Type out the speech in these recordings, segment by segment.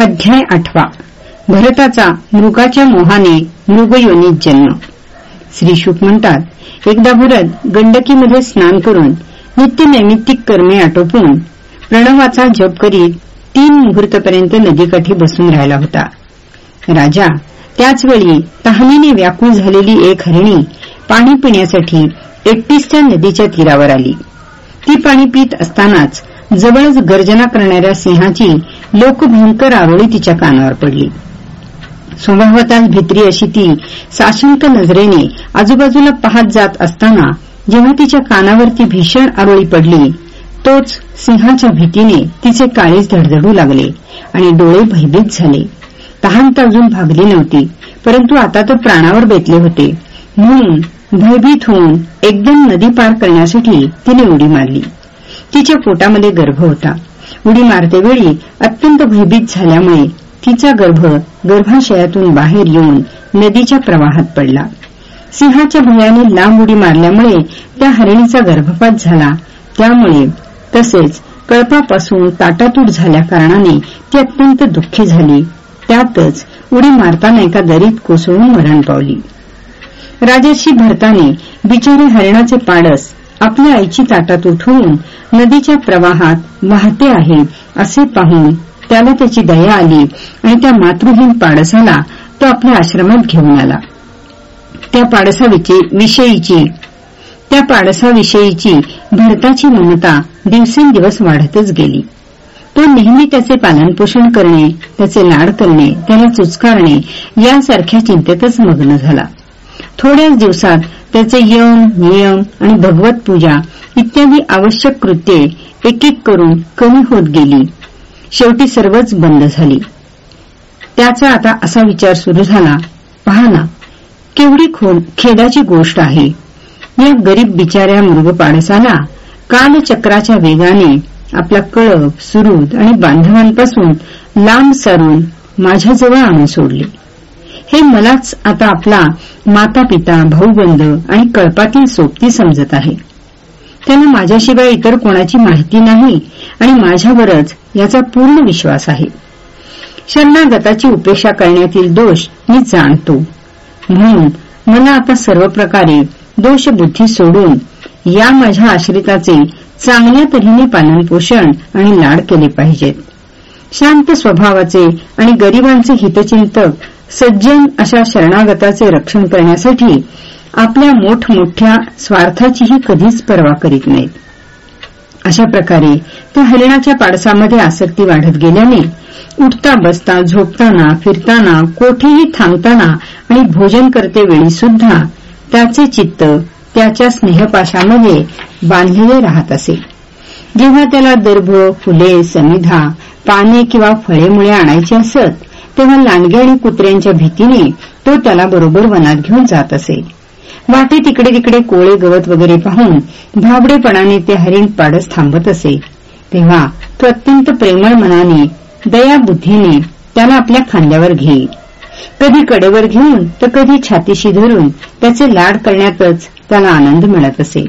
अध्याय आठवा. भरताचा मृगाच्या मोहाने मृगयोनीत जन्म. श्री शुक म्हणतात एकदा भरत गंडकीमध्ये स्नान करून नित्य नैमित्तिक कर्मे आटोपून प्रणवाचा जप करीत तीन मुहूर्तपर्यंत नदीकाठी बसून राहिला होता. राजा त्याचवेळी तहानीने व्याकुळ झालेली एक हरिणी पाणी पिण्यासाठी एकटीच त्या नदीच्या तीरावर आली. ती पाणी पित असतानाच जवळच गर्जना करणाऱ्या सिंहाची लोकभयंकर आरोळी तिच्या कानावर पडली. स्वभावताच भित्री अशी ती साशंक नजरेने आजूबाजूला पाहत जात असताना जेव्हा तिच्या कानावरती भीषण आरोळी पडली तोच सिंहाच्या भीतीने तिचे काळीच धडधडू लागले आणि डोळे भयभीत झाले. तहान अजून भागली नव्हती परंतु आता तर प्राणावर बेतले होते. म्हणून भयभीत होऊन एकदम नदी पार करण्यासाठी तिने उडी मारली. तिच्या पोटामध्ये गर्भ होता. उडी मारतेवेळी अत्यंत भयभीत झाल्यामुळे तिचा गर्भ गर्भाशयातून बाहेर येऊन नदीच्या प्रवाहात पडला. सिंहाच्या भयाने लांब उडी मारल्यामुळे त्या हरिणीचा गर्भपात झाला. त्यामुळे तसेच कळपापासून ताटातूट झाल्याकारणाने ती अत्यंत दुःखी झाली. त्यातच उडी मारताना एका दरीत कोसळून मरण पावली. राजर्षी भरताने बिचारे हरिणाचे पाडस आपल्या आईची ताटात उठवून नदीच्या प्रवाहात वाहते आहे असे पाहून त्याला त्याची दया आली आणि त्या मातृहीन पाडसाला तो आपल्या आश्रमात घेऊन आला. त्या पाडसाविषयीची त्या पाडसाविषयीची भरताची ममता दिवसेंदिवस वाढतच गेली. तो नेहमी त्याचे पालनपोषण करणे त्याचे लाड करणे त्याला चुचकारणे यासारख्या चिंतेतच मग्न झाला. थोड्याच दिवसात त्याचे यम नियम आणि भगवत पूजा इत्यादी आवश्यक कृत्ये एक एक करून कमी होत गेली. शेवटी सर्वच बंद झाली. त्याचा आता असा विचार सुरू झाला पहाना केवढी केवढी खेदाची गोष्ट आहे. या गरीब बिचाऱ्या मृगपाडसाला कालचक्राच्या वेगाने आपला कळप सुरूद आणि बांधवांपासून लांब सारून माझ्याजवळ आणून सोडले. हे मलाच आता आपला माता पिता भाऊबंद आणि कळपातील सोबती समजत आहे. त्यांना माझ्याशिवाय इतर कोणाची माहिती नाही आणि माझ्यावरच याचा पूर्ण विश्वास आहे. शरणागताची उपेक्षा करण्यातील दोष मी जाणतो. म्हणून मला आता सर्व प्रकारे दोषबुद्धी सोडून या माझ्या आश्रिताचे चांगल्या तऱ्हेने पालनपोषण आणि लाड केले पाहिजेत. शांत स्वभावाचे आणि गरिबांचे हितचिंतक सज्जन अशा शरणागताचे रक्षण करण्यासाठी आपल्या मोठमोठ्या स्वार्थाचीही कधीच पर्वा करीत नाहीत. अशा प्रकारे त्या हरिणाच्या पाडसामध्ये आसक्ती वाढत गेल्याने उठता बसता झोपताना फिरताना कोठेही थांबताना आणि भोजन करते वेळी सुद्धा त्याचे चित्त त्याच्या स्नेहपाशामध्ये बांधलेले राहत असे. जेव्हा त्याला दर्भ फुले समिधा पाने किंवा फळेमुळे आणायची असत तेव्हा लांडगे आणि कुत्र्यांच्या भीतीने तो त्याला बरोबर वनात घेऊन जात असे. वाटे तिकडे तिकडे कोळे गवत वगैरे पाहून भाबडेपणाने ते हरिण पाडस थांबत असे. तेव्हा तो अत्यंत प्रेमळ मनाने दयाबुद्धीने त्याला आपल्या खांद्यावर घेई कधी कडेवर घेऊन तर कधी छातीशी धरून त्याचे लाड करण्यातच त्याला आनंद मिळत असे.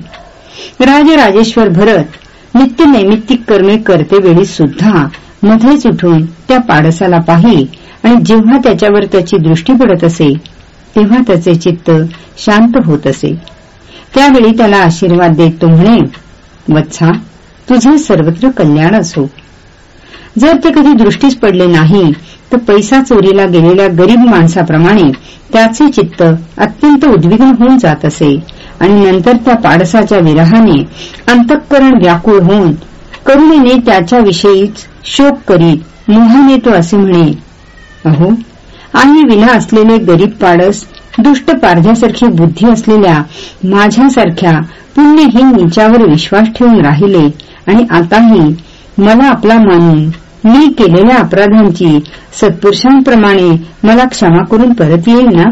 राजराजेश्वर भरत नित्य नैमित्तिक कर्मे करतेवेळी सुद्धा मध्येच उठून त्या पाडसाला पाही आणि जेव्हा त्याच्यावर त्याची दृष्टी पडत असे तेव्हा त्याचे चित्त शांत होत असे. त्यावेळी त्याला आशीर्वाद देत तो म्हणे वत्सा तुझे सर्वत्र कल्याण असो. जर ते कधी दृष्टीस पडले नाही तर पैसा चोरीला गेलेल्या गरीब माणसाप्रमाणे त्याचे चित्त अत्यंत उद्विग्न होऊन जात असे आणि नंतर त्या पाडसाच्या विरहाने अंतःकरण व्याकुळ होऊन करुणेने त्याच्याविषयीच शोक करीत मोहाने तो असे म्हणे अहो आई विना असलेले गरीब पाडस दुष्ट पारध्यासारखी बुद्धी असलेल्या माझ्यासारख्या पुण्यहीन नीचावर विश्वास ठेवून राहिले. आणि आताही मला आपला मानून मी केलेल्या अपराधांची सत्पुरुषांप्रमाणे मला क्षमा करून परत येईल ना?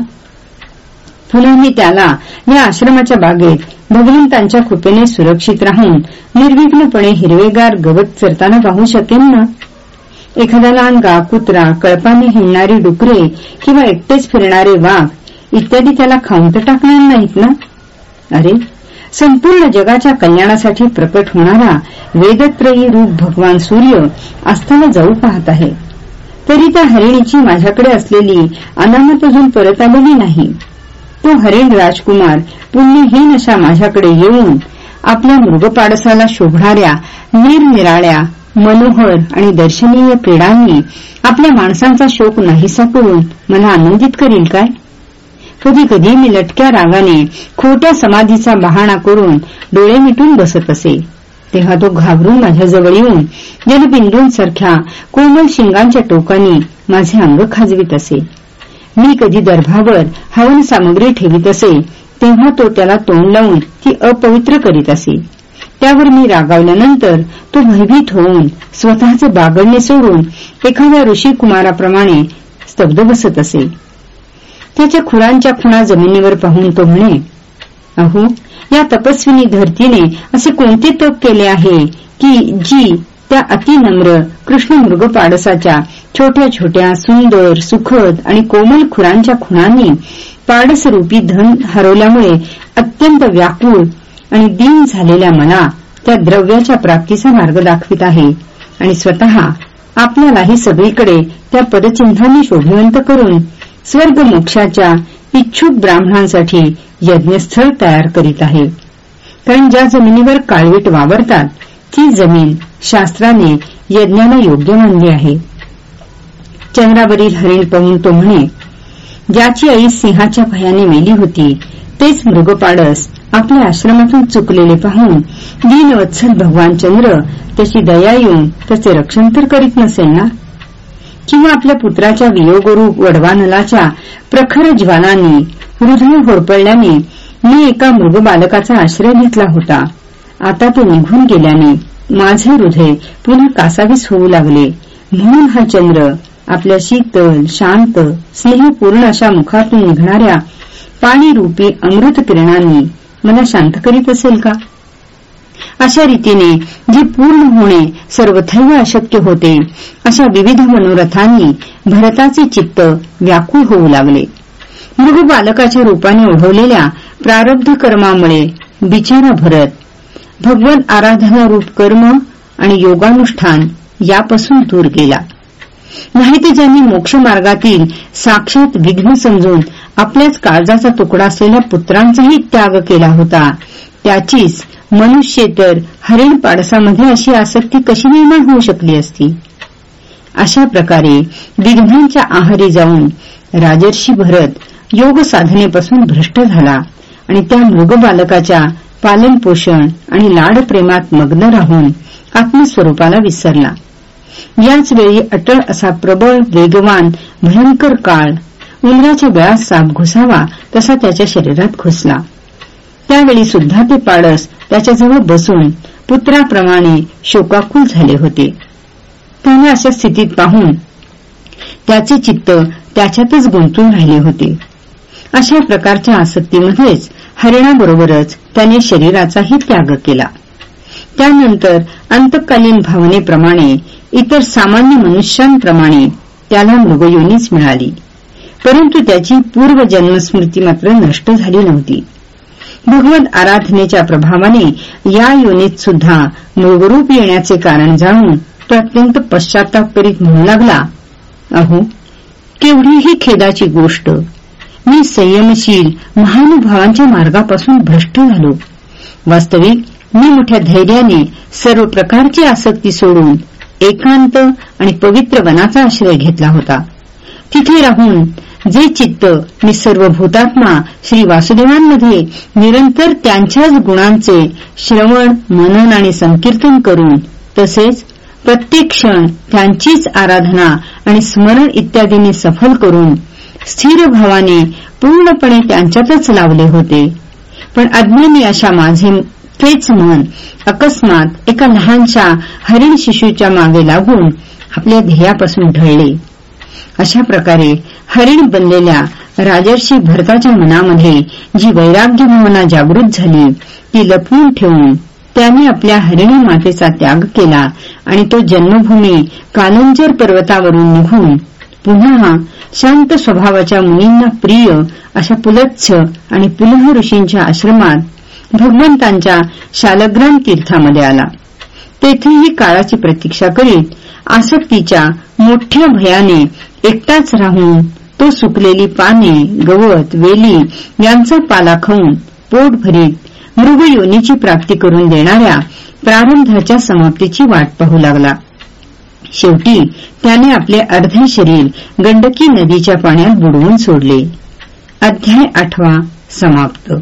पुन्हा मी त्याला या आश्रमाच्या बागेत भगवंतांच्या कृपेने सुरक्षित राहून निर्विघ्नपणे हिरवेगार गवत चरताना पाहू शकेन ना? एखादा लहान कुत्रा कळपाने हिंडणारी डुकरे किंवा एकटेच फिरणारे वाघ इत्यादी त्याला खाऊन तर टाकणार नाहीत ना? अरे संपूर्ण जगाच्या कल्याणासाठी प्रकट होणारा वेदत्रयी रूप भगवान सूर्य अस्ताला जाऊ पाहत आहे. तरी त्या हरिणीची माझ्याकडे असलेली अनामत अजून परत आलेली नाही. तो हरिण राजकुमार पुण्यहीन अशा माझ्याकडे येऊन आपल्या मृगपाडसाला शोभणाऱ्या निरनिराळ्या मनोहर आणि दर्शनीय क्रीडांनी आपल्या माणसांचा शोक नाहीसा करून मला आनंदित करील काय? कधी कधी मी लटक्या रागाने खोट्या समाधीचा बहाणा करून डोळे मिटून बसत असे. तेव्हा तो घाबरून माझ्याजवळ येऊन जलबिंदूंसारख्या कोमल शिंगांच्या टोकांनी माझे अंग खाजवीत असे. मी कधी दर्भावर हवन सामग्री ठेवीत असे तेव्हा तो त्याला तोंड लावून ती अपवित्र करीत असे. त्यावर मी रागावल्यानंतर तो भयभीत होऊन स्वतःचे बागडणे सोडून एखाद्या ऋषी कुमाराप्रमाणे स्तब्ध बसत असे. त्याच्या खुरांच्या खुणा जमिनीवर पाहून तो म्हणे अहो या तपस्विनी धरतीने असे कोणते तप केले आहे की जी त्या अतिनम्र कृष्ण मृगपाडसाच्या छोट्या छोट्या सुंदर सुखद आणि कोमल खुरांच्या खुणांनी पाडसरूपी धन हरवल्यामुळे अत्यंत व्याकुळ आणि दीन झालेल्या मला त्या द्रव्याच्या प्राप्तीचा मार्ग दाखवित आहे आणि स्वतः आपल्यालाही सगळीकडे त्या पदचिन्हांनी शोभिवंत करून स्वर्ग मोक्षाच्या इच्छुक ब्राह्मणांसाठी यज्ञस्थळ तयार करीत आहे. कारण ज्या जमिनीवर काळवीट वावरतात ती जमीन शास्त्राने यज्ञाला योग्य मानली आहे. चंद्रावरील हरिण पाहून तो म्हणे ज्याची आई सिंहाच्या भयाने मेली होती तेच मृगपाडस आपल्या आश्रमातून चुकलेले पाहून दीनवत्सल भगवान चंद्र त्याची दया येऊन त्याचे रक्षण तर करीत नसेल ना? किंवा आपल्या पुत्राच्या वियोगरूप वडवानलाच्या प्रखर ज्वालांनी हृदय होरपळल्याने मी एका मृग बालकाचा आश्रय घेतला होता. आता तो निघून गेल्याने माझे हृदय पुन्हा कासावीस होऊ लागले. म्हणून हा चंद्र आपल्या शीतल शांत स्नेहपूर्ण अशा मुखातून निघणाऱ्या पाणीरूपी अमृत किरणांनी मला शांत करीत असेल का? अशा रीतीने जे पूर्ण होणे सर्वथैव अशक्य होते अशा विविध मनोरथांनी भरताचे चित्त व्याकुळ होऊ लागले. मृग बालकाच्या रूपाने ओढवलेल्या प्रारब्ध कर्मामुळे बिचारा भरत भगवत आराधनारूप कर्म आणि योगानुष्ठान यापासून दूर गेला. नाही ज्यांनी मोक्ष मार्गातील साक्षात विघ्न समजून आपल्याच काळजाचा तुकडा असलेल्या पुत्रांचाही त्याग केला होता. त्याचीच मनुष्येतर हरिण पाडसामध्ये अशी आसक्ती कशी निर्माण होऊ शकली असती? अशा प्रकारे विघ्नांच्या आहारी जाऊन राजर्षी भरत योग साधनेपासून भ्रष्ट झाला आणि त्या मृग बालकाच्या पालनपोषण आणि लाडप्रेमात मग्न राहून आत्मस्वरूपाला विसरला. याच वेळी अटळ असा प्रबळ वेगवान भयंकर काळ. उंदराच्या गळ्यात साप घुसावा तसा त्याच्या शरीरात घुसला. त्यावेळी सुद्धा ते पाडस त्याच्याजवळ बसून पुत्राप्रमाणे शोकाकुल झाले होते. त्याने अशा स्थितीत पाहून त्याचे चित्त त्याच्यातच गुंतून राहिले होते. अशा प्रकारच्या आसक्तीमध्येच हरिणाबरोबरच त्याने शरीराचाही त्याग केला. त्यानंतर अंतकालीन भावनेप्रमाणे इतर सामान्य मनुष्यांप्रमाणे त्याला मृगयोनीच मिळाली. परंतु त्याची पूर्वजन्मस्मृती मात्र नष्ट झाली नव्हती. भगवत आराधनेच्या प्रभावाने या योनीत सुद्धा मृगरूप येण्याचे कारण जाणून तो अत्यंत पश्चाताप करीत म्हणू लागला अहो केवढीही खेदाची गोष्ट मी संयमशील महानुभावांच्या मार्गापासून भ्रष्ट झालो. वास्तविक मी मोठ्या धैर्याने सर्व प्रकारची आसक्ती सोडून एकांत आणि पवित्र वनाचा आश्रय घेतला होता. तिथे राहून जे चित्त मी सर्व भूतात्मा श्री वासुदेवांमध्ये निरंतर त्यांच्याच गुणांचे श्रवण मनन आणि संकीर्तन करून तसेच प्रत्येक क्षण त्यांचीच आराधना आणि स्मरण इत्यादींनी सफल करून स्थिर भावाने पूर्णपणे त्यांच्यातच लावले होते. पण अज्ञानी अशा माझे तेच मन अकस्मात एका लहानशा हरिण शिशूच्या मागे लागून आपल्या ध्येयापासून ढळले. अशा प्रकारे हरिण बनलेल्या राजर्षी भरताच्या मनामध्ये जी वैराग्य भावना जागृत झाली ती लपवून ठेवून त्याने आपल्या हरिणी मातेचा त्याग केला आणि तो जन्मभूमी कालंजर पर्वतावरून निघून पुन्हा शांत स्वभावाच्या मुनींना प्रिय अशा पुलच्छ आणि पुलह ऋषींच्या आश्रमात भगवंतांच्या शालग्राम तीर्थामध्ये आला. तेथेही काळाची प्रतीक्षा करीत आसक्तीच्या मोठ्या भयाने एकटाच राहून तो सुकलेली पाने गवत वेली यांचा पाला खाऊन पोट भरीत मृगयोनीची प्राप्ती करून देणाऱ्या प्रारंभाच्या समाप्तीची वाट पाहू लागला. शेवटी त्याने आपले अर्धे शरीर गंडकी नदीच्या पाण्यात बुडवून सोडले. अध्याय आठवा समाप्त.